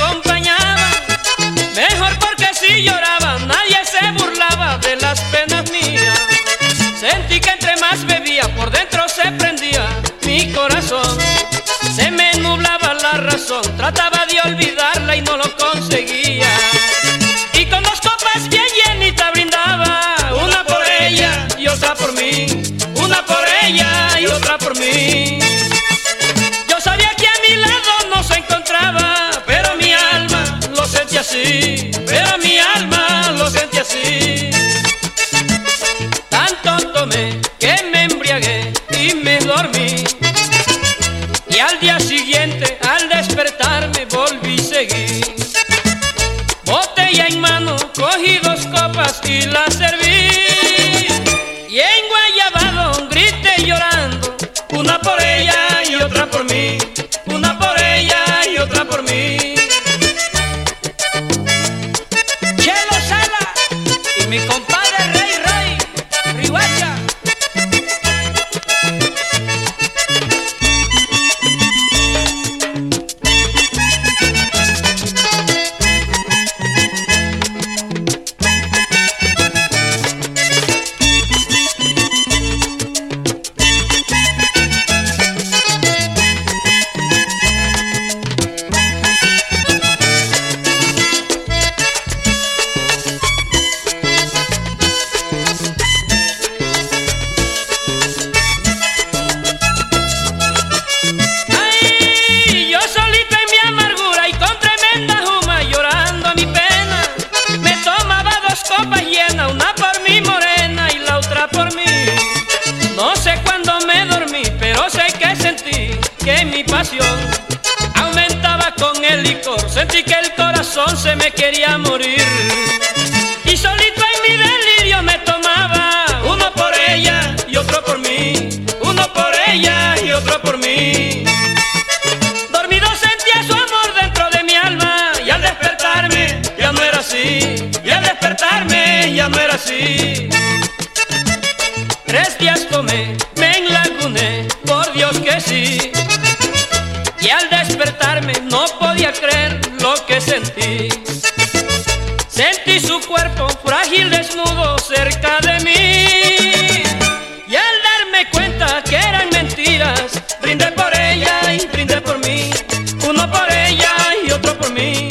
acompañaba, mejor porque si lloraba nadie se burlaba de las penas mías. Sentí que entre más bebía, por dentro se prendía mi corazón, se me nublaba la razón, trataba de olvidar. see. Mi que mi pasión aumentaba con el licor. Sentí que el corazón se me quería morir. Y solito en mi delirio me tomaba uno por ella y otro por mí, uno por ella y otro por mí. Dormido sentía su amor dentro de mi alma y al despertarme ya no era así, y al despertarme ya no era así. Tres días tomé, me enlaguné, por Dios que sí no podía creer lo que sentí. Sentí su cuerpo frágil desnudo cerca de mí. Y al darme cuenta que eran mentiras, brindé por ella y brindé por mí. Uno por ella y otro por mí.